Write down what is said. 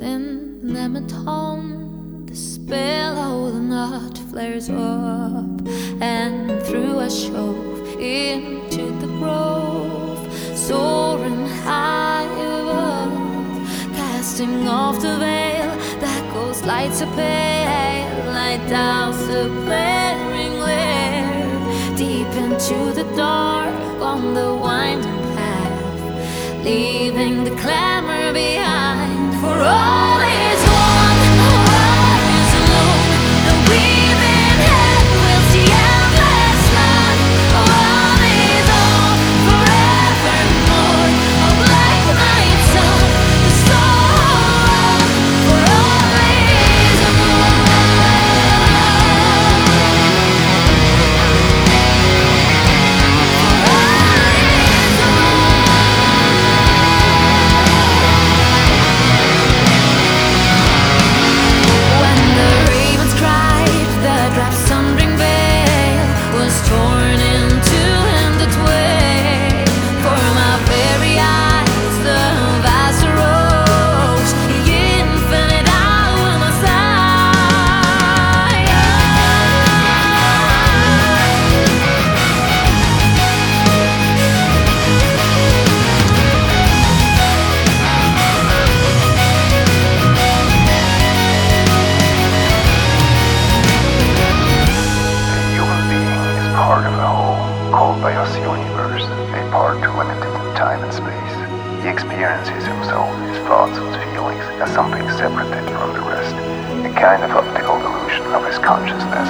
falls in Nemeton, the spell of the night flares up, and through a shove into the grove, soaring high above, casting off the veil that goes light so pale, light down the flaring glare, deep into the dark on the winding path, leaving the clamor called by us universe, a part limited in time and space. He experiences himself, his thoughts his feelings as something separated from the rest, a kind of optical illusion of his consciousness.